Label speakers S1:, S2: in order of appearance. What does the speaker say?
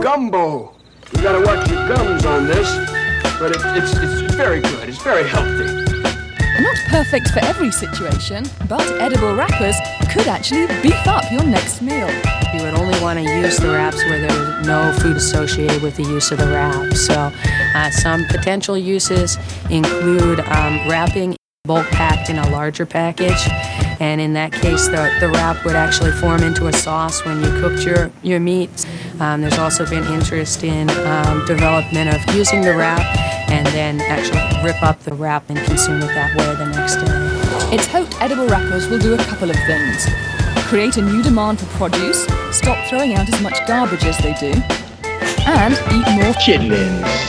S1: Gumbo. You gotta watch your gums on this, but it, it's, it's very good. It's very healthy.
S2: Not perfect for every situation, but edible wrappers could actually beef up your next meal.
S3: You would only want to use the wraps where there's no food associated with the use of the wrap. So, uh, some potential uses include um, wrapping bulk packed in a larger package. And in that case, the, the wrap would actually form into a sauce when you cooked your, your meat. Um, there's also been interest in um, development of using the wrap and then actually rip up the wrap and consume it that way the next day.
S2: It's hoped edible wrappers will do a couple of things create a new demand for produce, stop throwing out as much garbage as they do, and eat more
S4: chitlins.